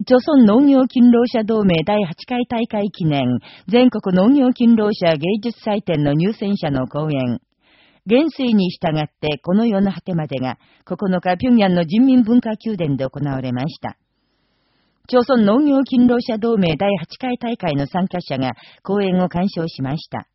朝鮮農業勤労者同盟第8回大会記念全国農業勤労者芸術祭典の入選者の講演。元帥に従ってこの世の果てまでが9日平壌の人民文化宮殿で行われました。朝鮮農業勤労者同盟第8回大会の参加者が講演を鑑賞しました。